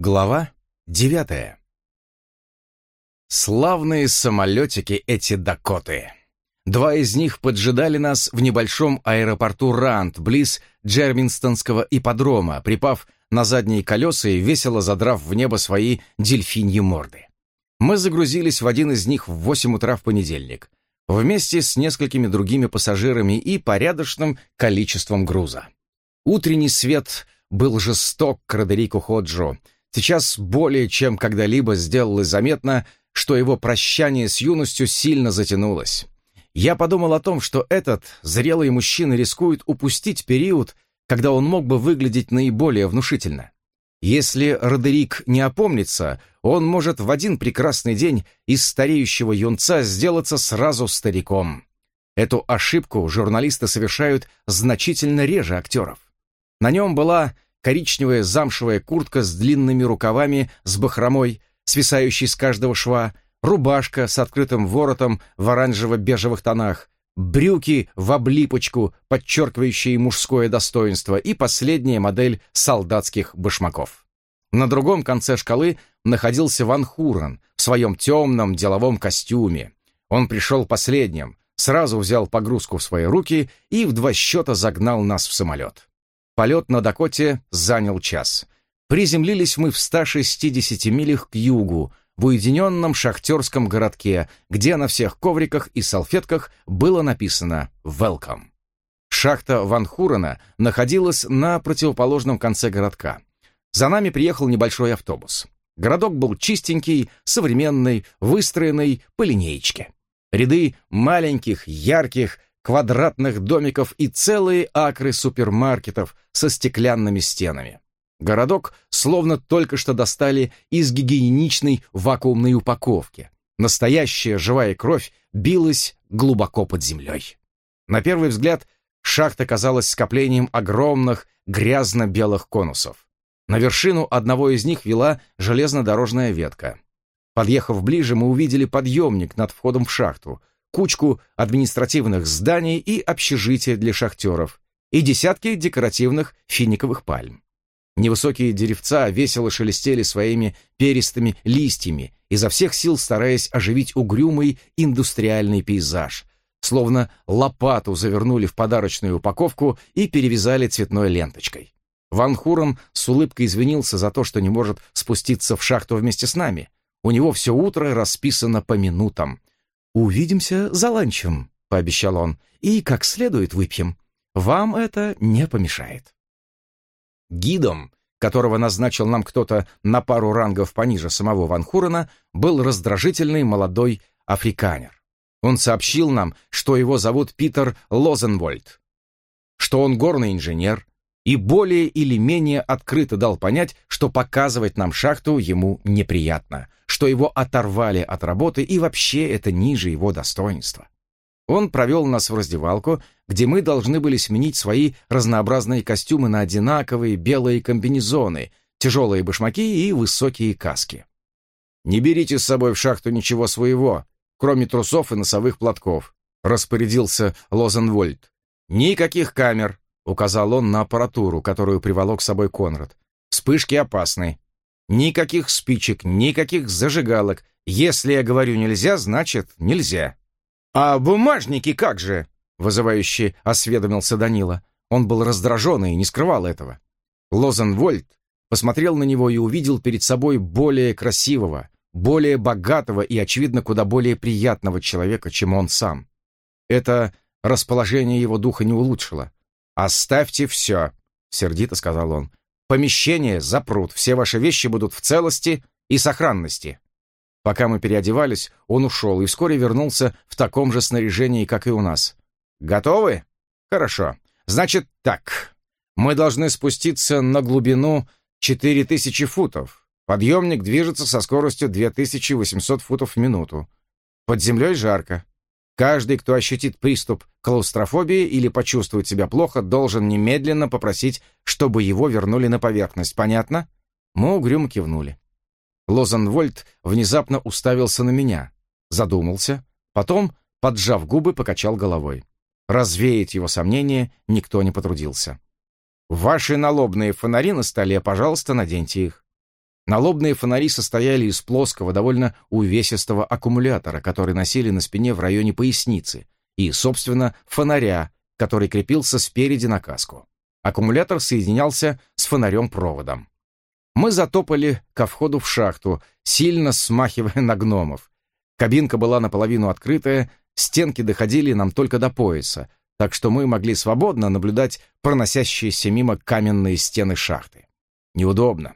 Глава девятая. Славные самолетики эти Дакоты. Два из них поджидали нас в небольшом аэропорту Рант, близ Джерминстонского ипподрома, припав на задние колеса и весело задрав в небо свои дельфиньи морды. Мы загрузились в один из них в восемь утра в понедельник, вместе с несколькими другими пассажирами и порядочным количеством груза. Утренний свет был жесток к Родерику Ходжо, Сейчас более чем когда-либо сделалось заметно, что его прощание с юностью сильно затянулось. Я подумал о том, что этот зрелый мужчина рискует упустить период, когда он мог бы выглядеть наиболее внушительно. Если Родерик не опомнится, он может в один прекрасный день из стареющего юнца сделаться сразу стариком. Эту ошибку журналисты совершают значительно реже актеров. На нем была коричневая замшевая куртка с длинными рукавами с бахромой, свисающей с каждого шва, рубашка с открытым воротом в оранжево-бежевых тонах, брюки в облипочку, подчеркивающие мужское достоинство, и последняя модель солдатских башмаков. На другом конце шкалы находился Ван Хурен в своем темном деловом костюме. Он пришел последним, сразу взял погрузку в свои руки и в два счета загнал нас в самолет. Полет на Дакоте занял час. Приземлились мы в 160 милях к югу, в уединенном шахтерском городке, где на всех ковриках и салфетках было написано «Welcome». Шахта Ван Хурена находилась на противоположном конце городка. За нами приехал небольшой автобус. Городок был чистенький, современный, выстроенный по линеечке. Ряды маленьких, ярких, квадратных домиков и целые акры супермаркетов со стеклянными стенами. Городок словно только что достали из гигиеничной вакуумной упаковки. Настоящая живая кровь билась глубоко под землей. На первый взгляд шахта казалась скоплением огромных грязно-белых конусов. На вершину одного из них вела железнодорожная ветка. Подъехав ближе, мы увидели подъемник над входом в шахту, кучку административных зданий и общежития для шахтеров, и десятки декоративных финиковых пальм. Невысокие деревца весело шелестели своими перистыми листьями, изо всех сил стараясь оживить угрюмый индустриальный пейзаж, словно лопату завернули в подарочную упаковку и перевязали цветной ленточкой. Ван Хурен с улыбкой извинился за то, что не может спуститься в шахту вместе с нами. У него все утро расписано по минутам. «Увидимся за ланчем», — пообещал он, — «и как следует выпьем. Вам это не помешает». Гидом, которого назначил нам кто-то на пару рангов пониже самого Ван Хурена, был раздражительный молодой африканер. Он сообщил нам, что его зовут Питер Лозенвольд, что он горный инженер, и более или менее открыто дал понять, что показывать нам шахту ему неприятно, что его оторвали от работы и вообще это ниже его достоинства. Он провел нас в раздевалку, где мы должны были сменить свои разнообразные костюмы на одинаковые белые комбинезоны, тяжелые башмаки и высокие каски. «Не берите с собой в шахту ничего своего, кроме трусов и носовых платков», распорядился Лозенвольд. «Никаких камер, Указал он на аппаратуру, которую приволок с собой Конрад. «Вспышки опасны. Никаких спичек, никаких зажигалок. Если я говорю нельзя, значит нельзя». «А бумажники как же?» — вызывающе осведомился Данила. Он был раздражен и не скрывал этого. Лозенвольд посмотрел на него и увидел перед собой более красивого, более богатого и, очевидно, куда более приятного человека, чем он сам. Это расположение его духа не улучшило. «Оставьте все», — сердито сказал он. «Помещение запрут, все ваши вещи будут в целости и сохранности». Пока мы переодевались, он ушел и вскоре вернулся в таком же снаряжении, как и у нас. «Готовы? Хорошо. Значит так. Мы должны спуститься на глубину 4000 футов. Подъемник движется со скоростью 2800 футов в минуту. Под землей жарко. Каждый, кто ощутит приступ клаустрофобии или почувствует себя плохо, должен немедленно попросить, чтобы его вернули на поверхность. Понятно? Мы угрюмо кивнули. Лозенвольд внезапно уставился на меня, задумался, потом, поджав губы, покачал головой. Развеять его сомнения никто не потрудился. «Ваши налобные фонари на столе, пожалуйста, наденьте их». Налобные фонари состояли из плоского, довольно увесистого аккумулятора, который носили на спине в районе поясницы, и, собственно, фонаря, который крепился спереди на каску. Аккумулятор соединялся с фонарем-проводом. Мы затопали ко входу в шахту, сильно смахивая на гномов. Кабинка была наполовину открытая, стенки доходили нам только до пояса, так что мы могли свободно наблюдать проносящиеся мимо каменные стены шахты. Неудобно,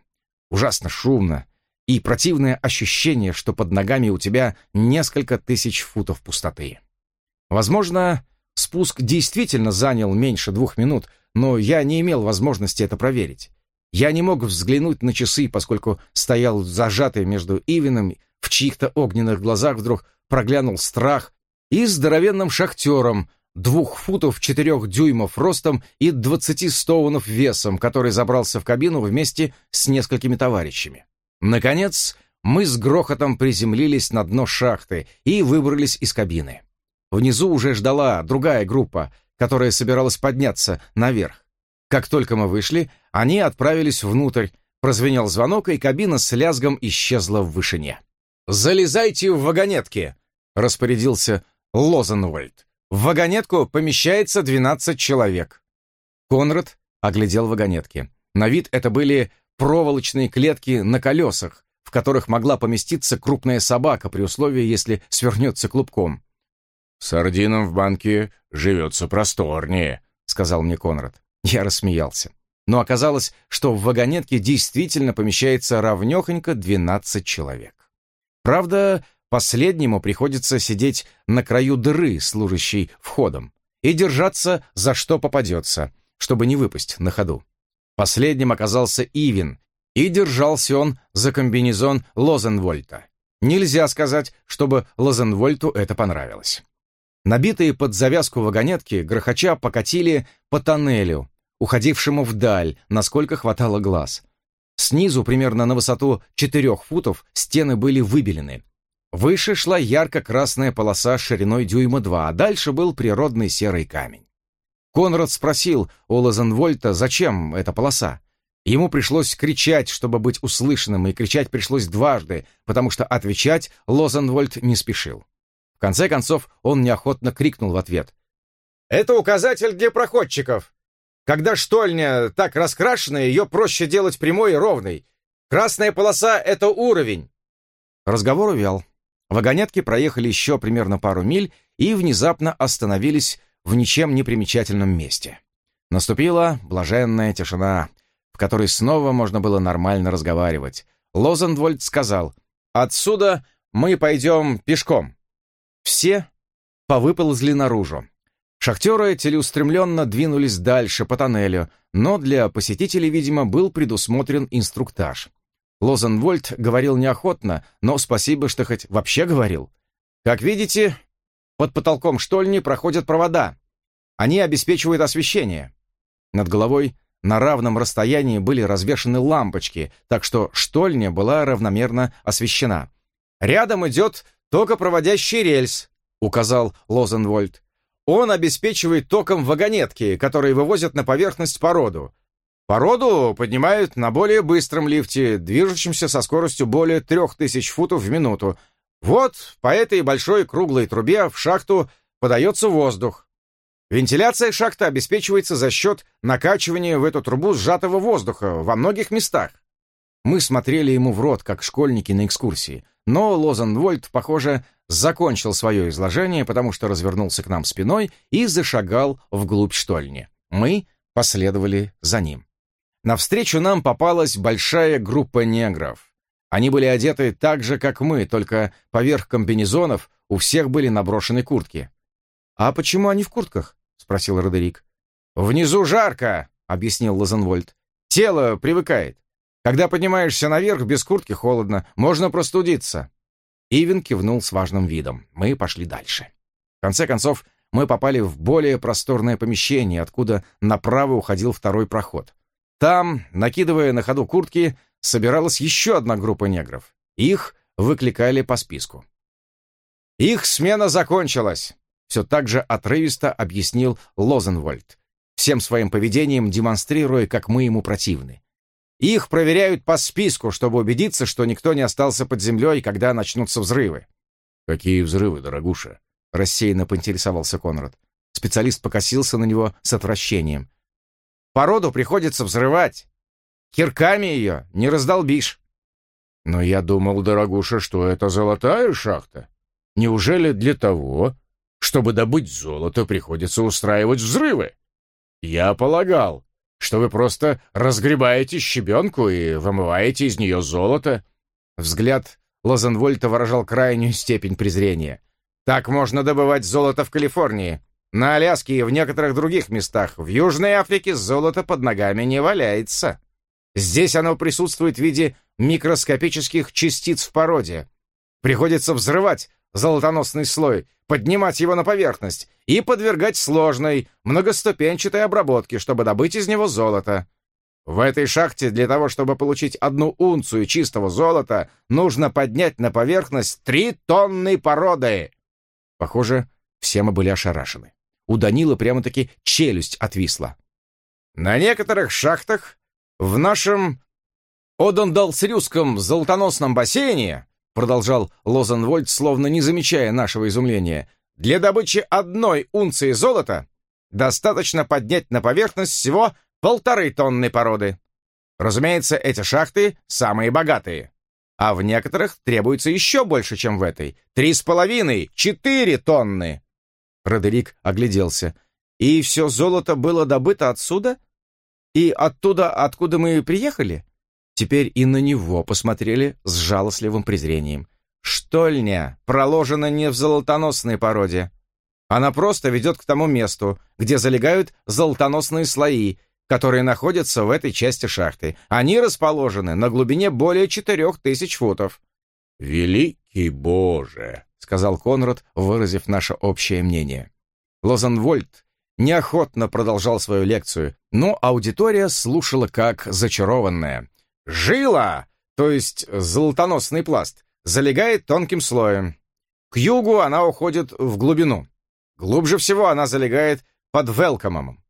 ужасно шумно и противное ощущение, что под ногами у тебя несколько тысяч футов пустоты. Возможно, спуск действительно занял меньше двух минут, но я не имел возможности это проверить. Я не мог взглянуть на часы, поскольку стоял зажатый между Ивином, в чьих-то огненных глазах вдруг проглянул страх, и здоровенным шахтером, двух футов четырех дюймов ростом и двадцати стоунов весом, который забрался в кабину вместе с несколькими товарищами. Наконец, мы с грохотом приземлились на дно шахты и выбрались из кабины. Внизу уже ждала другая группа, которая собиралась подняться наверх. Как только мы вышли, они отправились внутрь, прозвенел звонок, и кабина с лязгом исчезла в вышине. «Залезайте в вагонетки!» — распорядился Лозенвольд. В вагонетку помещается 12 человек. Конрад оглядел вагонетки. На вид это были проволочные клетки на колесах, в которых могла поместиться крупная собака при условии, если свернется клубком. «Сардинам в банке живется просторнее», — сказал мне Конрад. Я рассмеялся. Но оказалось, что в вагонетке действительно помещается равнёхонько 12 человек. Правда, Последнему приходится сидеть на краю дыры, служащей входом, и держаться за что попадется, чтобы не выпасть на ходу. Последним оказался Ивин, и держался он за комбинезон Лозенвольта. Нельзя сказать, чтобы Лозенвольту это понравилось. Набитые под завязку вагонетки грохоча покатили по тоннелю, уходившему вдаль, насколько хватало глаз. Снизу, примерно на высоту четырех футов, стены были выбелены, Выше шла ярко-красная полоса шириной дюйма два, а дальше был природный серый камень. Конрад спросил у Лазенвольта, зачем эта полоса. Ему пришлось кричать, чтобы быть услышанным, и кричать пришлось дважды, потому что отвечать Лозенвольд не спешил. В конце концов, он неохотно крикнул в ответ. «Это указатель для проходчиков. Когда штольня так раскрашена, ее проще делать прямой и ровной. Красная полоса — это уровень». Разговор увял. Вагонетки проехали еще примерно пару миль и внезапно остановились в ничем не примечательном месте. Наступила блаженная тишина, в которой снова можно было нормально разговаривать. Лозенвольд сказал, «Отсюда мы пойдем пешком». Все повыползли наружу. Шахтеры целеустремленно двинулись дальше по тоннелю, но для посетителей, видимо, был предусмотрен инструктаж — Лозенвольд говорил неохотно, но спасибо, что хоть вообще говорил. Как видите, под потолком штольни проходят провода. Они обеспечивают освещение. Над головой на равном расстоянии были развешаны лампочки, так что штольня была равномерно освещена. «Рядом идет токопроводящий рельс», — указал Лозенвольд. «Он обеспечивает током вагонетки, которые вывозят на поверхность породу. Породу поднимают на более быстром лифте, движущемся со скоростью более 3000 футов в минуту. Вот по этой большой круглой трубе в шахту подается воздух. Вентиляция шахты обеспечивается за счет накачивания в эту трубу сжатого воздуха во многих местах. Мы смотрели ему в рот, как школьники на экскурсии, но Лозенвольд, похоже, закончил свое изложение, потому что развернулся к нам спиной и зашагал вглубь штольни. Мы последовали за ним. Навстречу нам попалась большая группа негров. Они были одеты так же, как мы, только поверх комбинезонов у всех были наброшены куртки. «А почему они в куртках?» — спросил Родерик. «Внизу жарко», — объяснил Лазенвольд. «Тело привыкает. Когда поднимаешься наверх, без куртки холодно, можно простудиться». Ивен кивнул с важным видом. Мы пошли дальше. В конце концов, мы попали в более просторное помещение, откуда направо уходил второй проход. Там, накидывая на ходу куртки, собиралась еще одна группа негров. Их выкликали по списку. «Их смена закончилась», — все так же отрывисто объяснил Лозенвольд, всем своим поведением демонстрируя, как мы ему противны. Их проверяют по списку, чтобы убедиться, что никто не остался под землей, когда начнутся взрывы. «Какие взрывы, дорогуша?» — рассеянно поинтересовался Конрад. Специалист покосился на него с отвращением. «Породу приходится взрывать. Кирками ее не раздолбишь». «Но я думал, дорогуша, что это золотая шахта. Неужели для того, чтобы добыть золото, приходится устраивать взрывы? Я полагал, что вы просто разгребаете щебенку и вымываете из нее золото». Взгляд Лозенвольта выражал крайнюю степень презрения. «Так можно добывать золото в Калифорнии. На Аляске и в некоторых других местах. В Южной Африке золото под ногами не валяется. Здесь оно присутствует в виде микроскопических частиц в породе. Приходится взрывать золотоносный слой, поднимать его на поверхность и подвергать сложной, многоступенчатой обработке, чтобы добыть из него золото. В этой шахте для того, чтобы получить одну унцию чистого золота, нужно поднять на поверхность три тонны породы. Похоже, все мы были ошарашены. У Данила прямо-таки челюсть отвисла. На некоторых шахтах в нашем Одондалсрюском золотоносном бассейне, продолжал Лозенвольд, словно не замечая нашего изумления, для добычи одной унции золота достаточно поднять на поверхность всего полторы тонны породы. Разумеется, эти шахты самые богатые. А в некоторых требуется еще больше, чем в этой. Три с половиной, четыре тонны. Родерик огляделся. И все золото было добыто отсюда? И оттуда, откуда мы приехали? Теперь и на него посмотрели с жалостливым презрением. Штольня проложена не в золотоносной породе. Она просто ведет к тому месту, где залегают золотоносные слои, которые находятся в этой части шахты. Они расположены на глубине более четырех тысяч футов. «Великий Боже!» — сказал Конрад, выразив наше общее мнение. Лозенвольд неохотно продолжал свою лекцию, но аудитория слушала как зачарованная. «Жила, то есть золотоносный пласт, залегает тонким слоем. К югу она уходит в глубину. Глубже всего она залегает под Велкомом.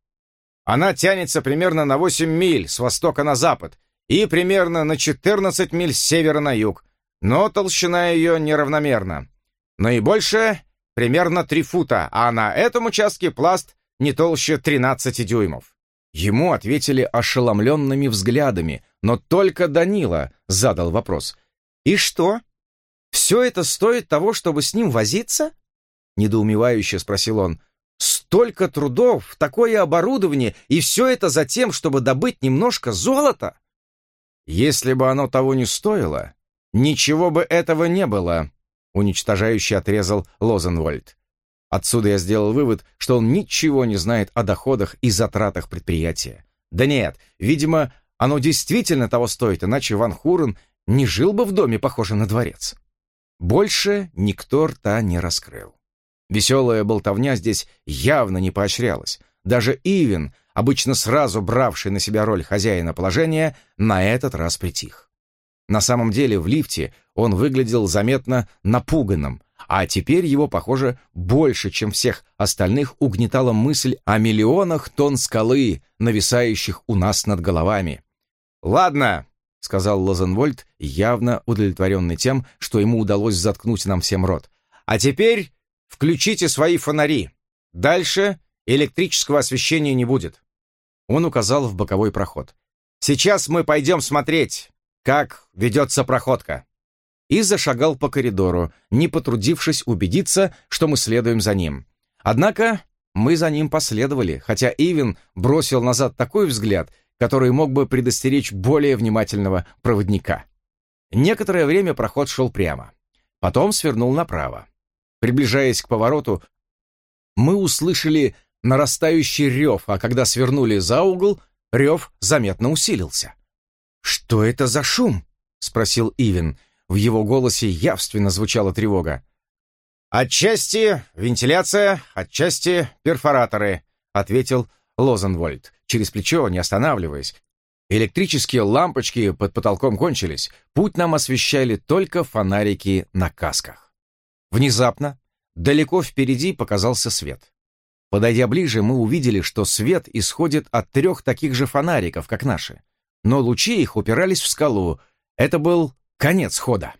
Она тянется примерно на 8 миль с востока на запад и примерно на 14 миль с севера на юг, но толщина ее неравномерна. Наибольшая — примерно 3 фута, а на этом участке пласт не толще 13 дюймов. Ему ответили ошеломленными взглядами, но только Данила задал вопрос. «И что? Все это стоит того, чтобы с ним возиться?» Недоумевающе спросил он. «Столько трудов, такое оборудование, и все это за тем, чтобы добыть немножко золота?» «Если бы оно того не стоило, ничего бы этого не было», уничтожающе отрезал Лозенвольд. Отсюда я сделал вывод, что он ничего не знает о доходах и затратах предприятия. Да нет, видимо, оно действительно того стоит, иначе Ван Хурен не жил бы в доме, похожем на дворец. Больше никто рта не раскрыл. Веселая болтовня здесь явно не поощрялась. Даже Ивен, обычно сразу бравший на себя роль хозяина положения, на этот раз притих. На самом деле в лифте он выглядел заметно напуганным, а теперь его, похоже, больше, чем всех остальных, угнетала мысль о миллионах тонн скалы, нависающих у нас над головами. «Ладно», — сказал Лозенвольд, явно удовлетворенный тем, что ему удалось заткнуть нам всем рот. «А теперь включите свои фонари. Дальше электрического освещения не будет». Он указал в боковой проход. «Сейчас мы пойдем смотреть, как ведется проходка» и зашагал по коридору, не потрудившись убедиться, что мы следуем за ним. Однако мы за ним последовали, хотя Ивен бросил назад такой взгляд, который мог бы предостеречь более внимательного проводника. Некоторое время проход шел прямо. Потом свернул направо. Приближаясь к повороту, мы услышали нарастающий рев, а когда свернули за угол, рев заметно усилился. «Что это за шум?» — спросил Ивен. В его голосе явственно звучала тревога. «Отчасти вентиляция, отчасти перфораторы», — ответил Лозенвольд, через плечо, не останавливаясь. Электрические лампочки под потолком кончились, путь нам освещали только фонарики на касках. Внезапно, далеко впереди показался свет. Подойдя ближе, мы увидели, что свет исходит от трех таких же фонариков, как наши. Но лучи их упирались в скалу. Это был конец хода.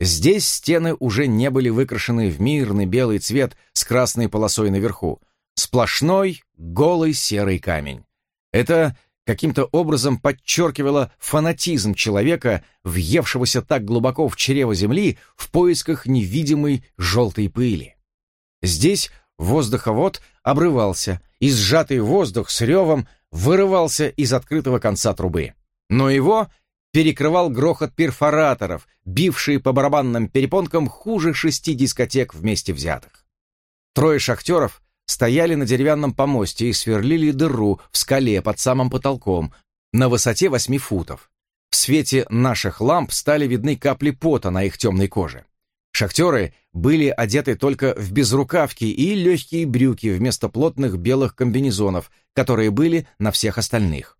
Здесь стены уже не были выкрашены в мирный белый цвет с красной полосой наверху. Сплошной, голый серый камень. Это каким-то образом подчеркивало фанатизм человека, въевшегося так глубоко в чрево земли в поисках невидимой желтой пыли. Здесь воздуховод обрывался, и сжатый воздух с ревом вырывался из открытого конца трубы. Но его перекрывал грохот перфораторов, бившие по барабанным перепонкам хуже шести дискотек вместе взятых. Трое шахтеров стояли на деревянном помосте и сверлили дыру в скале под самым потолком на высоте восьми футов. В свете наших ламп стали видны капли пота на их темной коже. Шахтеры были одеты только в безрукавки и легкие брюки вместо плотных белых комбинезонов, которые были на всех остальных.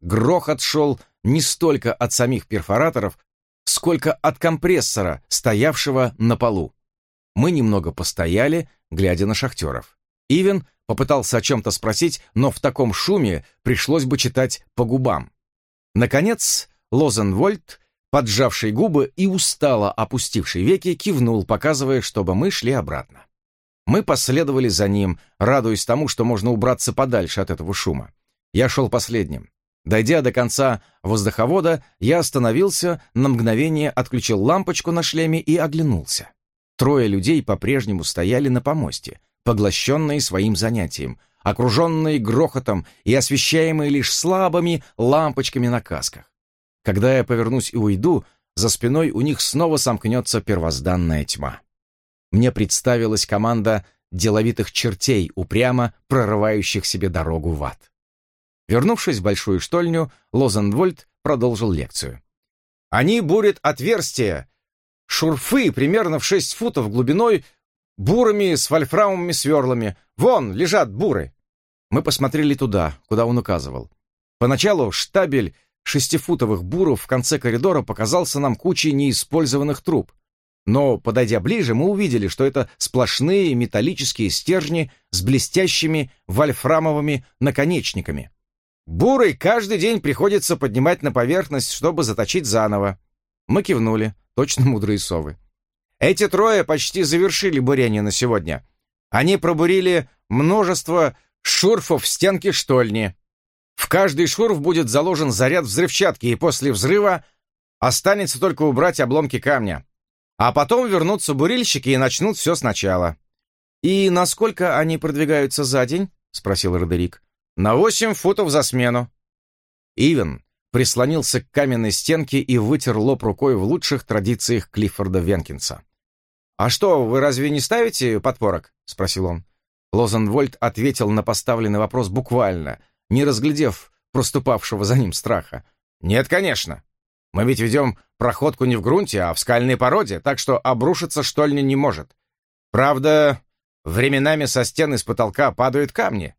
Грохот шел не столько от самих перфораторов, сколько от компрессора, стоявшего на полу. Мы немного постояли, глядя на шахтеров. Ивен попытался о чем-то спросить, но в таком шуме пришлось бы читать по губам. Наконец, Лозенвольд, поджавший губы и устало опустивший веки, кивнул, показывая, чтобы мы шли обратно. Мы последовали за ним, радуясь тому, что можно убраться подальше от этого шума. Я шел последним. Дойдя до конца воздуховода, я остановился, на мгновение отключил лампочку на шлеме и оглянулся. Трое людей по-прежнему стояли на помосте, поглощенные своим занятием, окруженные грохотом и освещаемые лишь слабыми лампочками на касках. Когда я повернусь и уйду, за спиной у них снова сомкнется первозданная тьма. Мне представилась команда деловитых чертей, упрямо прорывающих себе дорогу в ад. Вернувшись в большую штольню, Лозенвольд продолжил лекцию. «Они бурят отверстия, шурфы примерно в шесть футов глубиной, бурами с вольфрамовыми сверлами. Вон, лежат буры!» Мы посмотрели туда, куда он указывал. Поначалу штабель шестифутовых буров в конце коридора показался нам кучей неиспользованных труб. Но, подойдя ближе, мы увидели, что это сплошные металлические стержни с блестящими вольфрамовыми наконечниками. Бурый каждый день приходится поднимать на поверхность, чтобы заточить заново. Мы кивнули, точно мудрые совы. Эти трое почти завершили бурение на сегодня. Они пробурили множество шурфов в стенке штольни. В каждый шурф будет заложен заряд взрывчатки, и после взрыва останется только убрать обломки камня. А потом вернутся бурильщики и начнут все сначала. «И насколько они продвигаются за день?» — спросил Родерик. На восемь футов за смену. Ивен прислонился к каменной стенке и вытер лоб рукой в лучших традициях Клиффорда Венкинса. «А что, вы разве не ставите подпорок?» — спросил он. Лозенвольд ответил на поставленный вопрос буквально, не разглядев проступавшего за ним страха. «Нет, конечно. Мы ведь ведем проходку не в грунте, а в скальной породе, так что обрушиться штольня не может. Правда, временами со стены с потолка падают камни.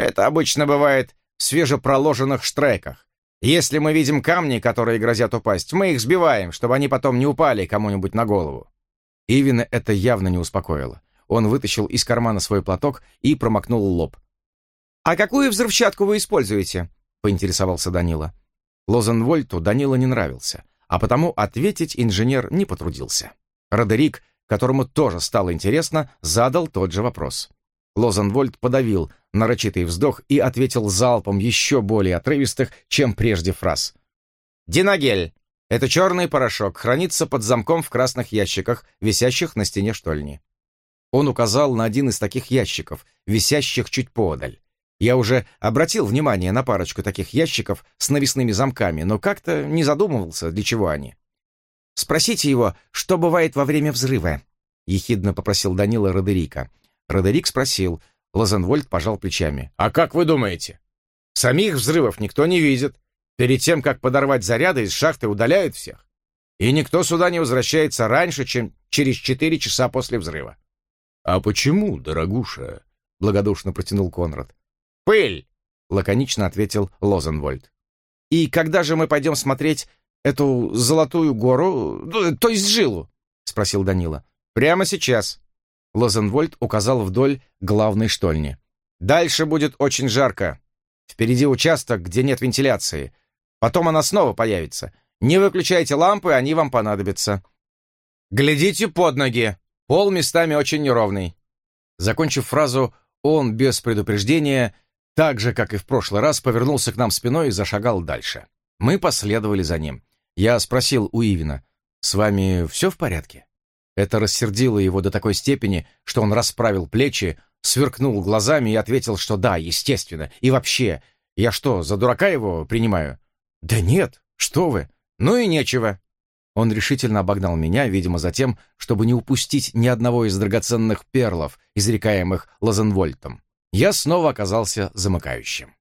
Это обычно бывает в свежепроложенных штреках. Если мы видим камни, которые грозят упасть, мы их сбиваем, чтобы они потом не упали кому-нибудь на голову. Ивина это явно не успокоило. Он вытащил из кармана свой платок и промокнул лоб. «А какую взрывчатку вы используете?» — поинтересовался Данила. Лозенвольту Данила не нравился, а потому ответить инженер не потрудился. Родерик, которому тоже стало интересно, задал тот же вопрос. Лозенвольд подавил нарочитый вздох и ответил залпом еще более отрывистых, чем прежде фраз. «Диногель! Это черный порошок, хранится под замком в красных ящиках, висящих на стене штольни». Он указал на один из таких ящиков, висящих чуть подаль. Я уже обратил внимание на парочку таких ящиков с навесными замками, но как-то не задумывался, для чего они. «Спросите его, что бывает во время взрыва», — ехидно попросил Данила Родерика. Родерик спросил. Лозенвольд пожал плечами. «А как вы думаете? Самих взрывов никто не видит. Перед тем, как подорвать заряды, из шахты удаляют всех. И никто сюда не возвращается раньше, чем через четыре часа после взрыва». «А почему, дорогуша?» — благодушно протянул Конрад. «Пыль!» — лаконично ответил Лозенвольд. «И когда же мы пойдем смотреть эту золотую гору, то есть жилу?» — спросил Данила. «Прямо сейчас», Лозенвольд указал вдоль главной штольни. «Дальше будет очень жарко. Впереди участок, где нет вентиляции. Потом она снова появится. Не выключайте лампы, они вам понадобятся. Глядите под ноги. Пол местами очень неровный. Закончив фразу, он без предупреждения, так же, как и в прошлый раз, повернулся к нам спиной и зашагал дальше. Мы последовали за ним. Я спросил у Ивина, «С вами все в порядке?» Это рассердило его до такой степени, что он расправил плечи, сверкнул глазами и ответил, что да, естественно. И вообще, я что, за дурака его принимаю? Да нет, что вы. Ну и нечего. Он решительно обогнал меня, видимо, за тем, чтобы не упустить ни одного из драгоценных перлов, изрекаемых Лазенвольтом. Я снова оказался замыкающим.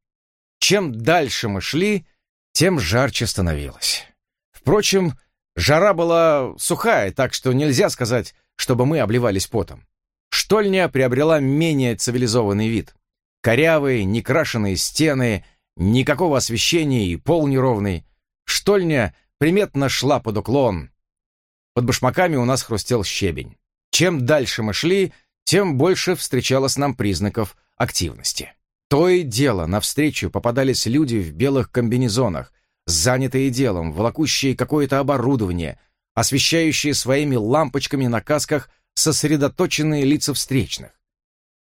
Чем дальше мы шли, тем жарче становилось. Впрочем, жара была сухая, так что нельзя сказать, чтобы мы обливались потом. Штольня приобрела менее цивилизованный вид. Корявые, некрашенные стены, никакого освещения и пол неровный. Штольня приметно шла под уклон. Под башмаками у нас хрустел щебень. Чем дальше мы шли, тем больше встречалось нам признаков активности. То и дело, навстречу попадались люди в белых комбинезонах, занятые делом, волокущие какое-то оборудование, освещающие своими лампочками на касках сосредоточенные лица встречных.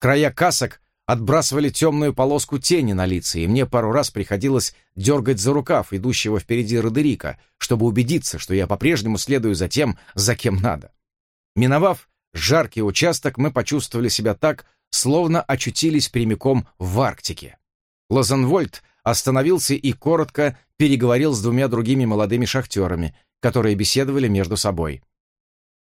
Края касок отбрасывали темную полоску тени на лице, и мне пару раз приходилось дергать за рукав идущего впереди Родерика, чтобы убедиться, что я по-прежнему следую за тем, за кем надо. Миновав жаркий участок, мы почувствовали себя так, словно очутились прямиком в Арктике. Лозенвольд остановился и коротко переговорил с двумя другими молодыми шахтерами, которые беседовали между собой.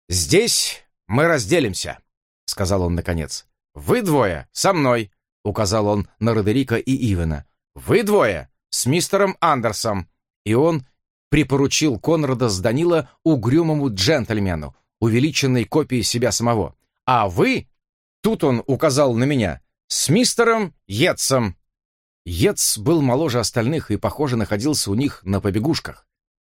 «Здесь мы разделимся», — сказал он наконец. «Вы двое со мной», — указал он на Родерика и Ивена. «Вы двое с мистером Андерсом». И он припоручил Конрада с Данила угрюмому джентльмену, увеличенной копией себя самого. «А вы...» — тут он указал на меня. «С мистером Йетсом». Йетс был моложе остальных и, похоже, находился у них на побегушках.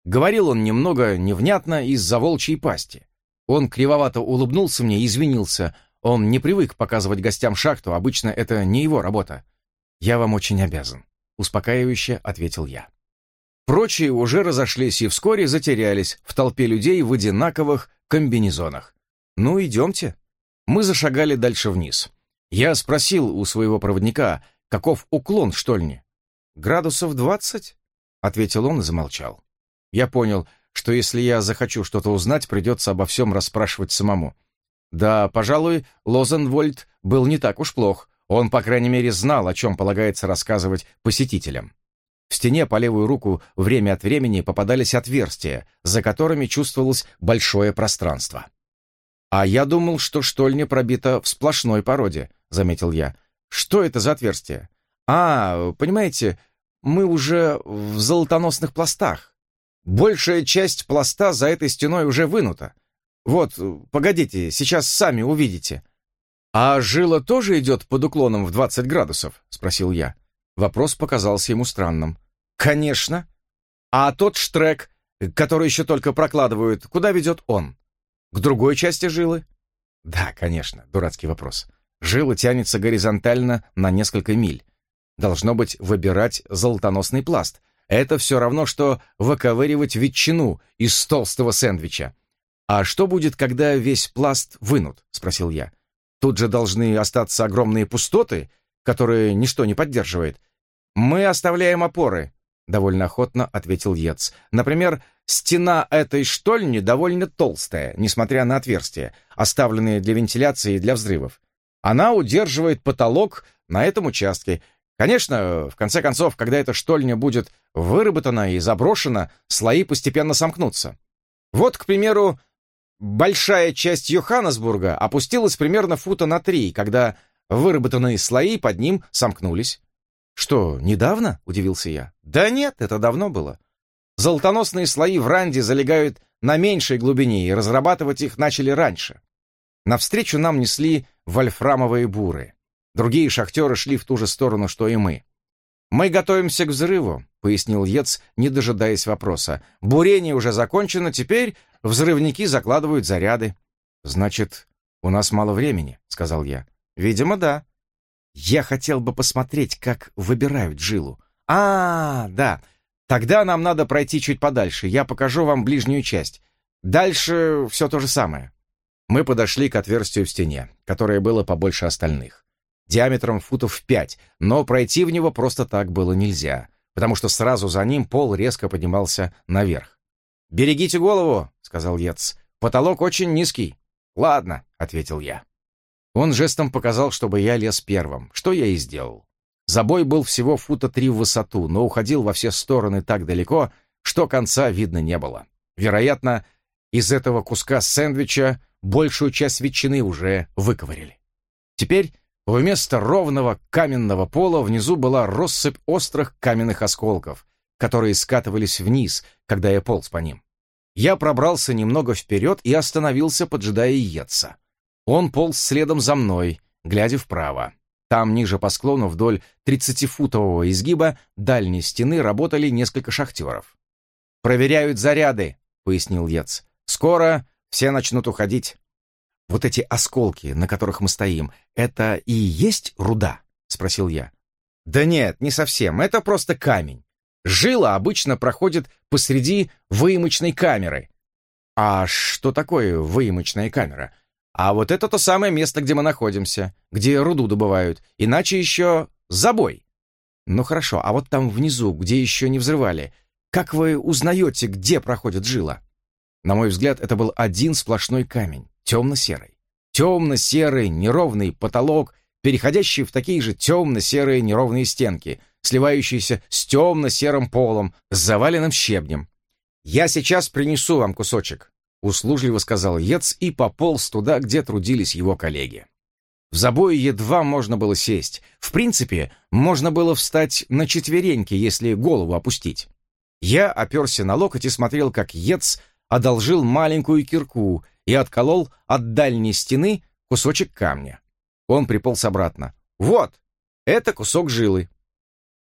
Говорил он немного невнятно из-за волчьей пасти. Он кривовато улыбнулся мне и извинился. Он не привык показывать гостям шахту, обычно это не его работа. «Я вам очень обязан», — успокаивающе ответил я. Прочие уже разошлись и вскоре затерялись в толпе людей в одинаковых комбинезонах. «Ну, идемте». Мы зашагали дальше вниз. Я спросил у своего проводника, каков уклон штольни. «Градусов двадцать?» — ответил он и замолчал. Я понял, что если я захочу что-то узнать, придется обо всем расспрашивать самому. Да, пожалуй, Лозенвольд был не так уж плох. Он, по крайней мере, знал, о чем полагается рассказывать посетителям. В стене по левую руку время от времени попадались отверстия, за которыми чувствовалось большое пространство. «А я думал, что штольня пробита в сплошной породе», — заметил я. «Что это за отверстие?» «А, понимаете, мы уже в золотоносных пластах. Большая часть пласта за этой стеной уже вынута. Вот, погодите, сейчас сами увидите. А жила тоже идет под уклоном в 20 градусов? Спросил я. Вопрос показался ему странным. Конечно. А тот штрек, который еще только прокладывают, куда ведет он? К другой части жилы? Да, конечно, дурацкий вопрос. Жила тянется горизонтально на несколько миль. Должно быть, выбирать золотоносный пласт, это все равно, что выковыривать ветчину из толстого сэндвича. «А что будет, когда весь пласт вынут?» — спросил я. «Тут же должны остаться огромные пустоты, которые ничто не поддерживает. Мы оставляем опоры», — довольно охотно ответил Ец. «Например, стена этой штольни довольно толстая, несмотря на отверстия, оставленные для вентиляции и для взрывов. Она удерживает потолок на этом участке, Конечно, в конце концов, когда эта штольня будет выработана и заброшена, слои постепенно сомкнутся. Вот, к примеру, большая часть Йоханнесбурга опустилась примерно фута на три, когда выработанные слои под ним сомкнулись. «Что, недавно?» — удивился я. «Да нет, это давно было. Золотоносные слои в Ранде залегают на меньшей глубине, и разрабатывать их начали раньше. Навстречу нам несли вольфрамовые буры. Другие шахтеры шли в ту же сторону, что и мы. «Мы готовимся к взрыву», — пояснил Ец, не дожидаясь вопроса. «Бурение уже закончено, теперь взрывники закладывают заряды». «Значит, у нас мало времени», — сказал я. «Видимо, да». «Я хотел бы посмотреть, как выбирают жилу». «А, да. Тогда нам надо пройти чуть подальше, я покажу вам ближнюю часть. Дальше все то же самое. Мы подошли к отверстию в стене, которое было побольше остальных. Диаметром футов в пять, но пройти в него просто так было нельзя, потому что сразу за ним пол резко поднимался наверх. «Берегите голову», — сказал Ец. «Потолок очень низкий». «Ладно», — ответил я. Он жестом показал, чтобы я лез первым, что я и сделал. Забой был всего фута три в высоту, но уходил во все стороны так далеко, что конца видно не было. Вероятно, из этого куска сэндвича большую часть ветчины уже выковырили. Теперь вместо ровного каменного пола внизу была россыпь острых каменных осколков, которые скатывались вниз, когда я полз по ним. Я пробрался немного вперед и остановился, поджидая Йетса. Он полз следом за мной, глядя вправо. Там, ниже по склону, вдоль тридцатифутового изгиба дальней стены работали несколько шахтеров. «Проверяют заряды», — пояснил Ец. «Скоро все начнут уходить». «Вот эти осколки, на которых мы стоим, это и есть руда?» — спросил я. «Да нет, не совсем. Это просто камень. Жила обычно проходит посреди выемочной камеры». «А что такое выемочная камера?» А вот это то самое место, где мы находимся, где руду добывают, иначе еще забой. Ну хорошо, а вот там внизу, где еще не взрывали, как вы узнаете, где проходит жила? На мой взгляд, это был один сплошной камень, темно-серый. Темно-серый, неровный потолок, переходящий в такие же темно-серые неровные стенки, сливающиеся с темно-серым полом, с заваленным щебнем. Я сейчас принесу вам кусочек. — услужливо сказал Ец и пополз туда, где трудились его коллеги. В забое едва можно было сесть. В принципе, можно было встать на четвереньки, если голову опустить. Я оперся на локоть и смотрел, как Ец одолжил маленькую кирку и отколол от дальней стены кусочек камня. Он приполз обратно. «Вот, это кусок жилы».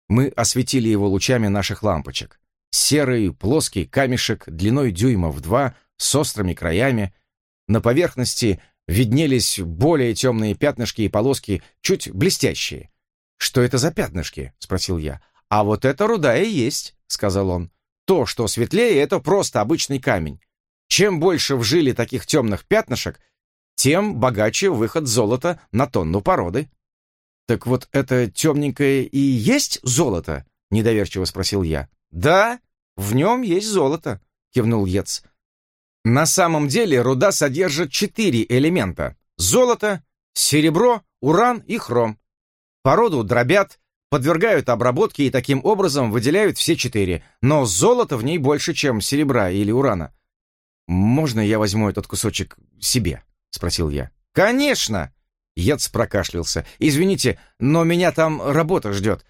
Мы осветили его лучами наших лампочек. Серый плоский камешек длиной дюйма в два с острыми краями. На поверхности виднелись более темные пятнышки и полоски, чуть блестящие. «Что это за пятнышки?» — спросил я. «А вот это руда и есть», — сказал он. «То, что светлее, это просто обычный камень. Чем больше в жиле таких темных пятнышек, тем богаче выход золота на тонну породы». «Так вот это темненькое и есть золото?» — недоверчиво спросил я. «Да, в нем есть золото», — кивнул Ец. На самом деле руда содержит четыре элемента – золото, серебро, уран и хром. Породу дробят, подвергают обработке и таким образом выделяют все четыре, но золота в ней больше, чем серебра или урана. «Можно я возьму этот кусочек себе?» — спросил я. «Конечно!» Ец прокашлялся. «Извините, но меня там работа ждет.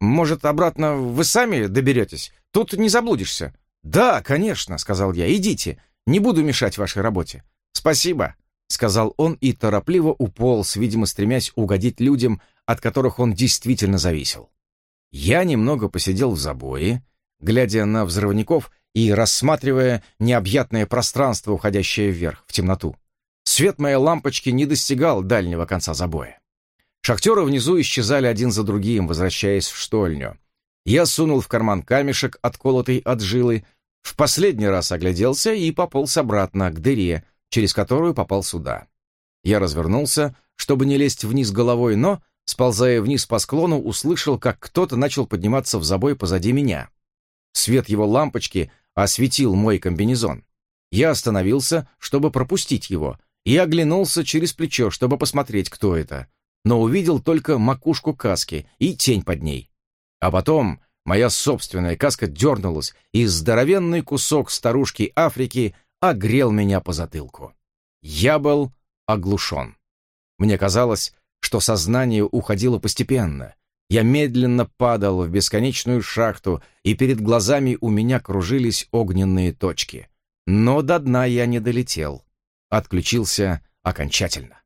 Может, обратно вы сами доберетесь? Тут не заблудишься». «Да, конечно», — сказал я. «Идите. Не буду мешать вашей работе. Спасибо, сказал он и торопливо уполз, видимо, стремясь угодить людям, от которых он действительно зависел. Я немного посидел в забое, глядя на взрывников и рассматривая необъятное пространство, уходящее вверх, в темноту. Свет моей лампочки не достигал дальнего конца забоя. Шахтеры внизу исчезали один за другим, возвращаясь в штольню. Я сунул в карман камешек, отколотый от жилы, в последний раз огляделся и пополз обратно к дыре, через которую попал сюда. Я развернулся, чтобы не лезть вниз головой, но, сползая вниз по склону, услышал, как кто-то начал подниматься в забой позади меня. Свет его лампочки осветил мой комбинезон. Я остановился, чтобы пропустить его, и оглянулся через плечо, чтобы посмотреть, кто это, но увидел только макушку каски и тень под ней. А потом Моя собственная каска дернулась, и здоровенный кусок старушки Африки огрел меня по затылку. Я был оглушен. Мне казалось, что сознание уходило постепенно. Я медленно падал в бесконечную шахту, и перед глазами у меня кружились огненные точки. Но до дна я не долетел. Отключился окончательно.